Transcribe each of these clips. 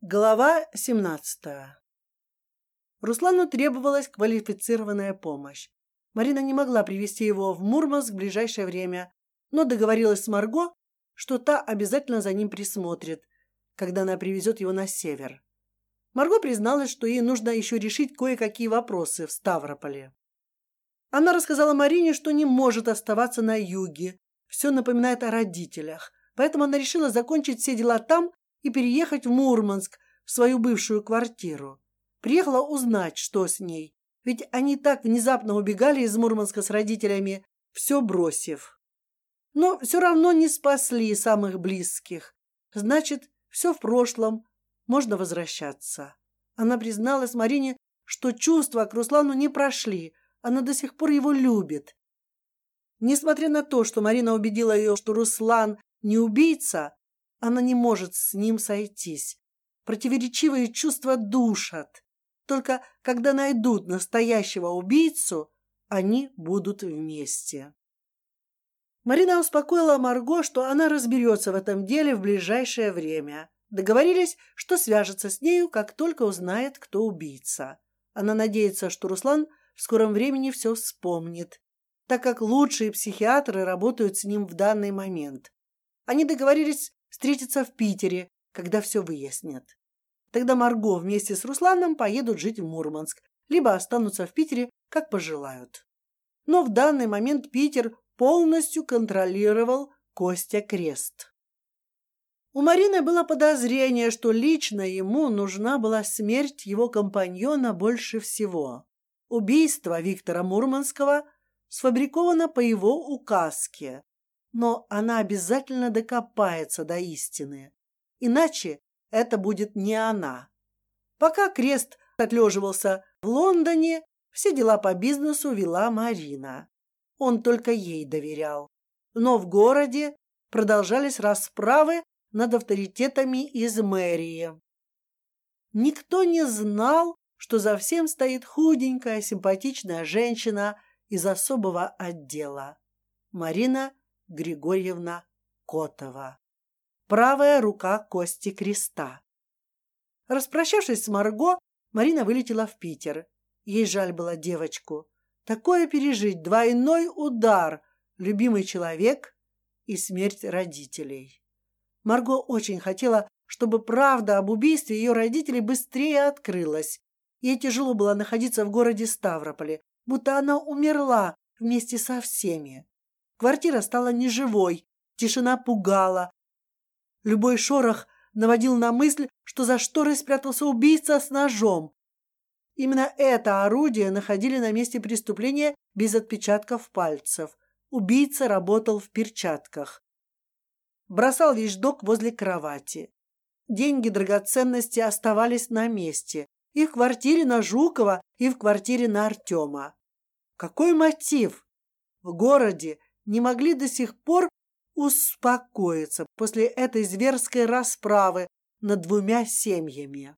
Глава семнадцатая. Руслану требовалась квалифицированная помощь. Марина не могла привести его в Мурманск в ближайшее время, но договорилась с Марго, что та обязательно за ним присмотрит, когда она привезет его на север. Марго призналась, что ей нужно еще решить кое-какие вопросы в Ставрополе. Она рассказала Марине, что не может оставаться на юге, все напоминает о родителях, поэтому она решила закончить все дела там и переехать в Мурманск в свою бывшую квартиру. Приехала узнать, что с ней, ведь они так внезапно убегали из Мурманска с родителями, все бросив. Но все равно не спасли самых близких. Значит, все в прошлом, можно возвращаться. Она призналась Марине, что чувства к Руслану не прошли, она до сих пор его любит. Несмотря на то, что Марина убедила ее, что Руслан не убийца, она не может с ним сойтись. Противоречивые чувства душат. Только когда найдут настоящего убийцу, они будут вместе. Марина успокоила Марго, что она разберется в этом деле в ближайшее время. Договорились, что свяжется с нею, как только узнает, кто убийца. Она надеется, что Руслан в скором времени все вспомнит, так как лучшие психиатры работают с ним в данный момент. Они договорились встретиться в Питере, когда все выяснят. Тогда Марго вместе с Русланом поедут жить в Мурманск, либо останутся в Питере, как пожелают. Но в данный момент Питер полностью контролировал Костя Крест. У Марины было подозрение, что лично ему нужна была смерть его компаньона больше всего. Убийство Виктора Мурманского сфабриковано по его указке, но она обязательно докопается до истины, иначе это будет не она. Пока Крест отлеживался в Лондоне, все дела по бизнесу вела Марина. Он только ей доверял. Но в городе продолжались расправы над авторитетами из мэрии. Никто не знал, что за всем стоит худенькая, симпатичная женщина из особого отдела. Марина Григорьевна Котова, правая рука Кости Креста. Распрощавшись с Марго, Марина вылетела в Питер. Ей жаль было девочку. Такое пережить двойной удар, любимый человек и смерть родителей. Марго очень хотела, чтобы правда об убийстве ее родителей быстрее открылась. Ей тяжело было находиться в городе Ставрополе, будто она умерла вместе со всеми. Квартира стала неживой, тишина пугала. Любой шорох наводил на мысль, что за шторой спрятался убийца с ножом. Именно это орудие находили на месте преступления без отпечатков пальцев. Убийца работал в перчатках. Бросал вещдок возле кровати. Деньги, драгоценности оставались на месте. И в квартире на Жукова, и в квартире на Артема. Какой мотив? В городе не могли до сих пор успокоиться после этой зверской расправы над двумя семьями.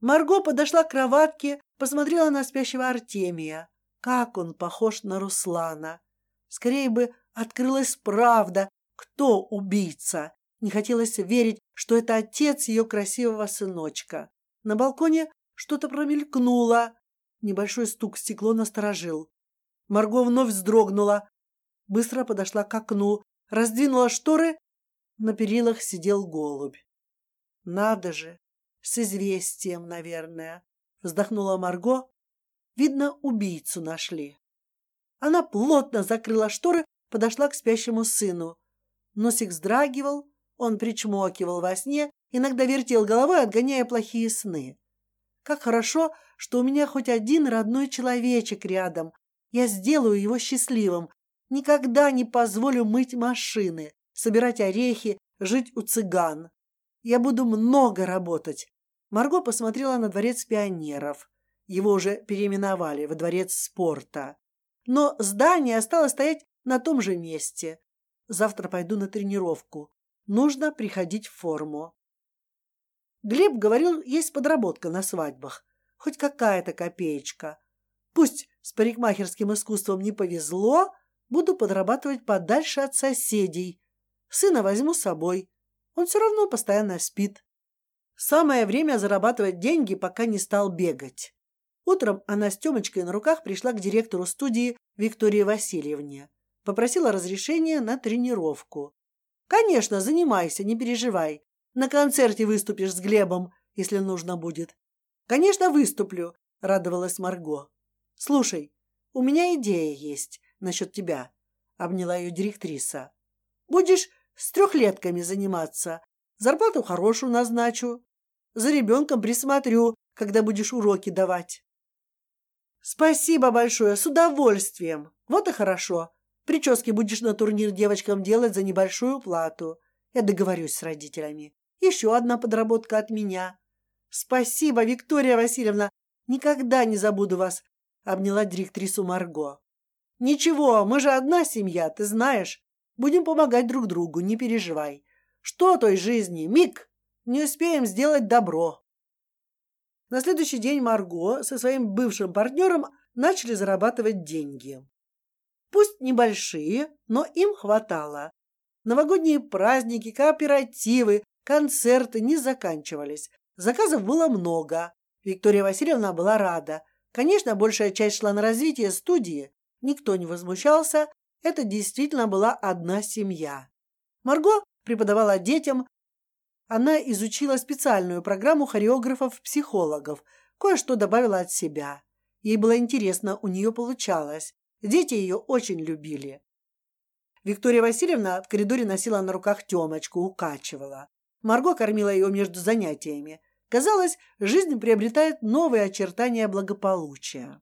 Марго подошла к кроватке, посмотрела на спящего Артемия. Как он похож на Руслана! Скорее бы открылась правда, кто убийца. Не хотелось верить, что это отец ее красивого сыночка. На балконе что-то промелькнуло. Небольшой стук стекло насторожил. Марго вновь вздрогнула, быстро подошла к окну, раздвинула шторы. На перилах сидел голубь. Надо же, с известием, наверное. Вздохнула Марго. Видно, убийцу нашли. Она плотно закрыла шторы, подошла к спящему сыну. Носик вздрагивал, он причмокивал во сне, иногда вертел головой, отгоняя плохие сны. Как хорошо, что у меня хоть один родной человечек рядом. Я сделаю его счастливым, Никогда не позволю мыть машины, собирать орехи, жить у цыган. Я буду много работать. Марго посмотрела на дворец пионеров. Его уже переименовали в дворец спорта. Но здание осталось стоять на том же месте. Завтра пойду на тренировку. Нужно приходить в форму. Глеб говорил, есть подработка на свадьбах, хоть какая-то копеечка. Пусть с парикмахерским искусством не повезло, Буду подрабатывать подальше от соседей. Сына возьму с собой. Он все равно постоянно спит. Самое время зарабатывать деньги, пока не стал бегать. Утром она с Темочкой на руках пришла к директору студии Виктории Васильевне, попросила разрешения на тренировку. Конечно, занимайся, не переживай. На концерте выступишь с Глебом, если нужно будет. Конечно, выступлю, радовалась Марго. Слушай, у меня идея есть насчет тебя, обняла ее директриса. Будешь с трехлетками заниматься, зарплату хорошую назначу, за ребенком присмотрю, когда будешь уроки давать. Спасибо большое, с удовольствием. Вот и хорошо. Прически будешь на турнир девочкам делать за небольшую плату. Я договорюсь с родителями. Еще одна подработка от меня. Спасибо, Виктория Васильевна. Никогда не забуду вас. Обняла директрису Марго. Ничего, мы же одна семья, ты знаешь. Будем помогать друг другу, не переживай. Что той жизни, миг, не успеем сделать добро. На следующий день Марго со своим бывшим партнером начали зарабатывать деньги. Пусть небольшие, но им хватало. Новогодние праздники, кооперативы, концерты не заканчивались. Заказов было много. Виктория Васильевна была рада. Конечно, большая часть шла на развитие студии. Никто не возмущался. Это действительно была одна семья. Марго преподавала детям. Она изучила специальную программу хореографов-психологов. Кое-что добавила от себя. Ей было интересно, у нее получалось. Дети ее очень любили. Виктория Васильевна в коридоре носила на руках Темочку, укачивала. Марго кормила ее между занятиями. Казалось, жизнь приобретает новые очертания благополучия.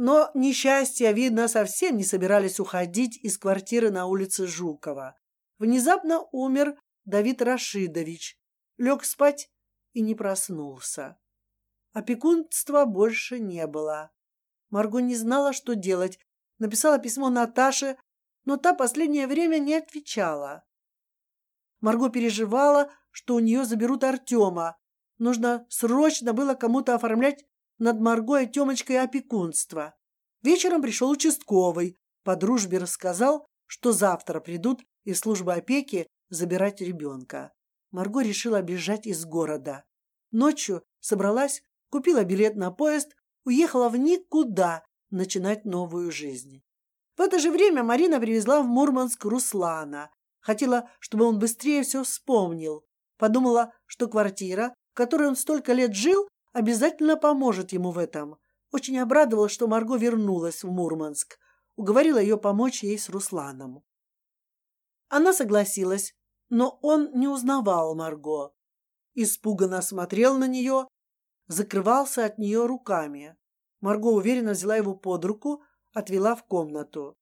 Но несчастья, видно, совсем не собирались уходить из квартиры на улице Жукова. Внезапно умер Давид Рашидович, лег спать и не проснулся. Опекунства больше не было. Марго не знала, что делать. Написала письмо Наташе, но та последнее время не отвечала. Марго переживала, что у нее заберут Артема. Нужно срочно было кому-то оформлять над Марго и Темочкой опекунство. Вечером пришел участковый, по дружбе рассказал, что завтра придут из службы опеки забирать ребенка. Марго решила бежать из города. Ночью собралась, купила билет на поезд, уехала в никуда начинать новую жизнь. В это же время Марина привезла в Мурманск Руслана. Хотела, чтобы он быстрее все вспомнил. Подумала, что квартира, в которой он столько лет жил, обязательно поможет ему в этом. Очень обрадовалась, что Марго вернулась в Мурманск. Уговорила ее помочь ей с Русланом. Она согласилась, но он не узнавал Марго. Испуганно смотрел на нее, закрывался от нее руками. Марго уверенно взяла его под руку, отвела в комнату.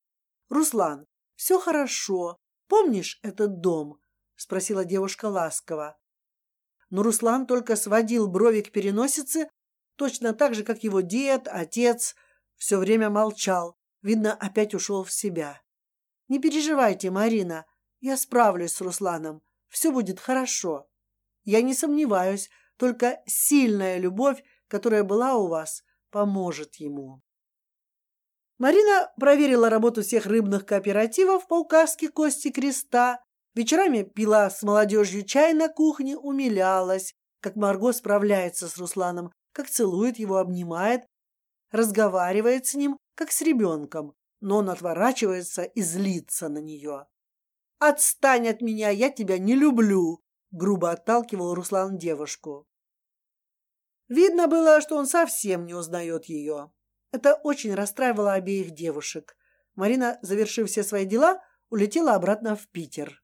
Руслан, все хорошо. Помнишь этот дом? спросила девушка ласково. Но Руслан только сводил брови к переносице, точно так же, как его дед, отец, все время молчал. Видно, опять ушел в себя. Не переживайте, Марина, я справлюсь с Русланом. Все будет хорошо. Я не сомневаюсь, только сильная любовь, которая была у вас, поможет ему. Марина проверила работу всех рыбных кооперативов по указке Кости Креста. Вечерами пила с молодежью чай на кухне, умилялась, как Марго справляется с Русланом, как целует его, обнимает, разговаривает с ним, как с ребенком, но он отворачивается и злится на нее. Отстань от меня, я тебя не люблю, грубо отталкивал Руслан девушку. Видно было, что он совсем не узнает ее. Это очень расстраивало обеих девушек. Марина, завершив все свои дела, улетела обратно в Питер.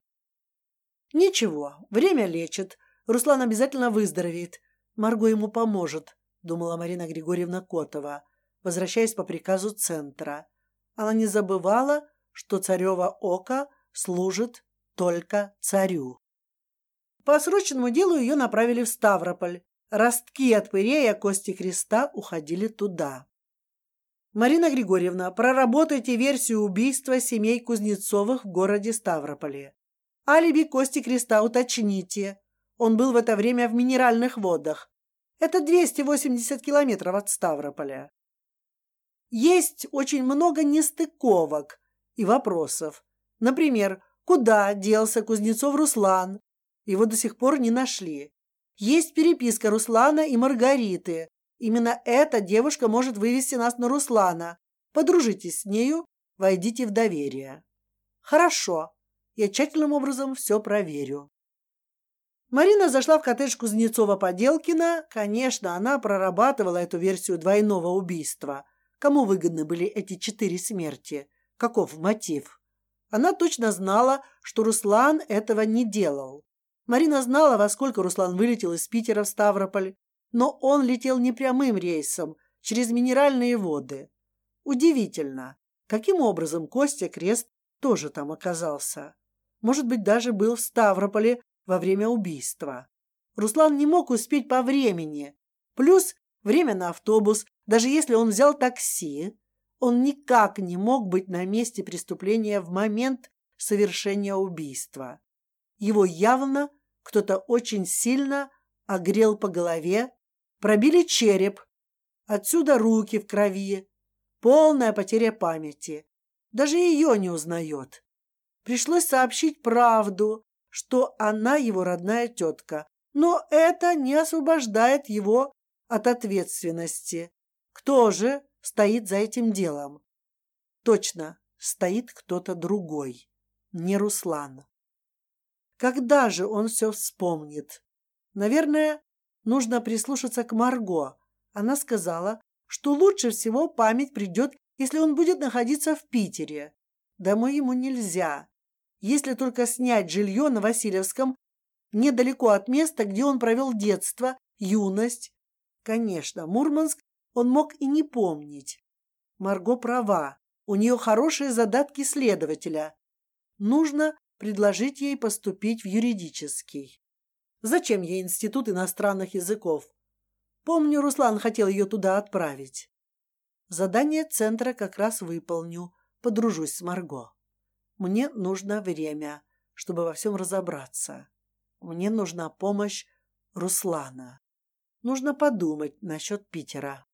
Ничего, время лечит. Руслан обязательно выздоровеет. Марго ему поможет, думала Марина Григорьевна Котова, возвращаясь по приказу центра. Она не забывала, что царева око служит только царю. По срочному делу ее направили в Ставрополь. Ростки от пырея кости креста уходили туда. Марина Григорьевна, проработайте версию убийства семей Кузнецовых в городе Ставрополе. Алиби Кости Креста уточните. Он был в это время в минеральных водах. Это 280 километров от Ставрополя. Есть очень много нестыковок и вопросов. Например, куда делся Кузнецов Руслан? Его до сих пор не нашли. Есть переписка Руслана и Маргариты. Именно эта девушка может вывести нас на Руслана. Подружитесь с нею, войдите в доверие. Хорошо. Я тщательным образом все проверю. Марина зашла в коттедж Кузнецова-Поделкина. Конечно, она прорабатывала эту версию двойного убийства. Кому выгодны были эти четыре смерти? Каков мотив? Она точно знала, что Руслан этого не делал. Марина знала, во сколько Руслан вылетел из Питера в Ставрополь, но он летел не прямым рейсом, через минеральные воды. Удивительно, каким образом Костя Крест тоже там оказался. Может быть, даже был в Ставрополе во время убийства. Руслан не мог успеть по времени. Плюс время на автобус, даже если он взял такси, он никак не мог быть на месте преступления в момент совершения убийства. Его явно кто-то очень сильно огрел по голове, пробили череп, отсюда руки в крови, полная потеря памяти. Даже ее не узнает. Пришлось сообщить правду, что она его родная тетка, но это не освобождает его от ответственности. Кто же стоит за этим делом? Точно, стоит кто-то другой, не Руслан. Когда же он все вспомнит? Наверное, нужно прислушаться к Марго. Она сказала, что лучше всего память придет, если он будет находиться в Питере. Домой ему нельзя если только снять жилье на Васильевском, недалеко от места, где он провел детство, юность. Конечно, Мурманск он мог и не помнить. Марго права, у нее хорошие задатки следователя. Нужно предложить ей поступить в юридический. Зачем ей институт иностранных языков? Помню, Руслан хотел ее туда отправить. Задание центра как раз выполню, подружусь с Марго. Мне нужно время, чтобы во всем разобраться. Мне нужна помощь Руслана. Нужно подумать насчет Питера.